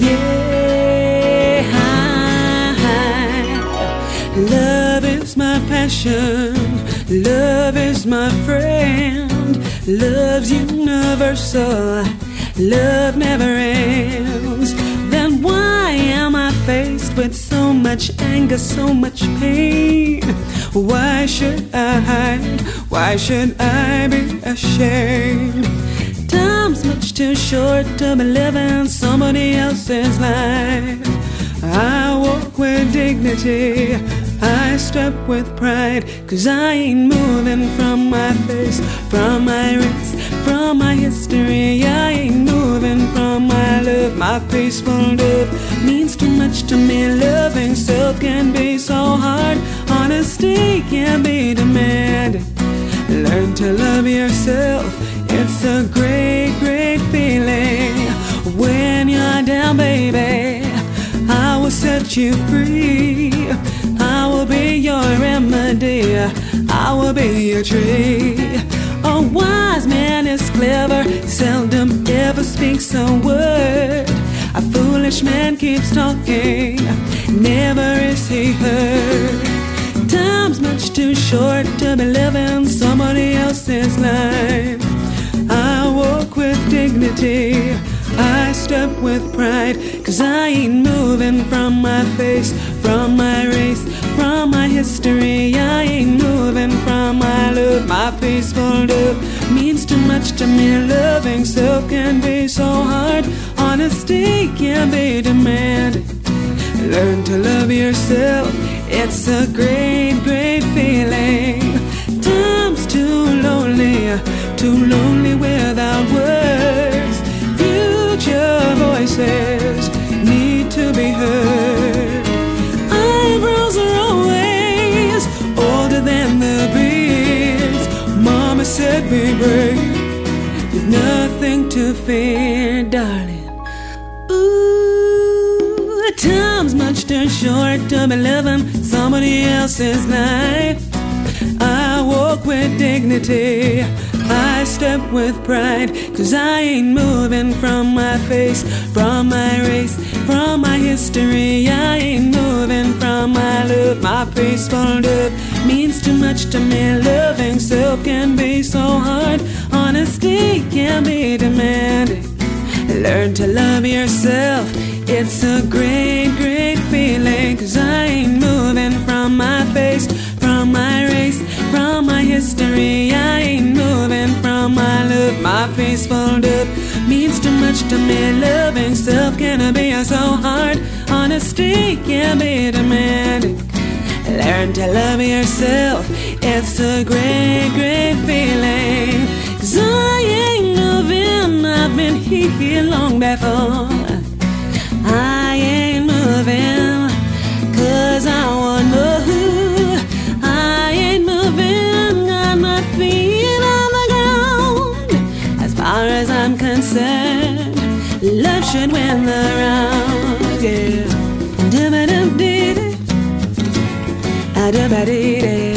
Yeah, love is my passion. Love is my friend. Love's universal. Love never ends. Then why am I faced with so much anger, so much pain? Why should I hide? Why should I be ashamed? Time's much too short to be living somebody else's life. I walk with dignity. I step with pride, cause I ain't moving from my face, from my race, from my history. I ain't moving from my love, my peaceful love means too much to me. Loving self can be so hard, honesty can be demanded. Learn to love yourself, a great, great feeling when you're down, baby. I will set you free. I will be your remedy. I will be your tree. A wise man is clever, seldom ever speaks a word. A foolish man keeps talking, never is he heard. Time's much too short to be living somebody else's life. I step with pride, cause I ain't moving from my face, from my race, from my history. I ain't moving from my love, my peaceful love means too much to me. Loving self can be so hard, honesty can be demanded. Learn to love yourself, it's a great, great feeling. Time's too lonely, too lonely brave, you've nothing to fear, darling. Ooh, time's much too short to be living somebody else's life. I walk with dignity. I step with pride, cause I ain't moving from my face, from my race, from my history. I ain't moving from my love, my peaceful love means too much to me. Loving self can be so hard, honesty can be demanding. Learn to love yourself, it's a great, great feeling, cause I ain't moving from my face, from my race, from my history. I ain't moving from my love, my peaceful love means too much to me. Loving self can be so hard, honesty can be demanded. Learn to love yourself, it's a great, great feeling. Cause I ain't moving, I've been here long before. I ain't moving, cause I want more. I ain't moving, got my feet on the ground. As far as I'm concerned, love should win the round. Yeah. Da-ba-dum-dee-dee. Ah-da-ba-dee-dee.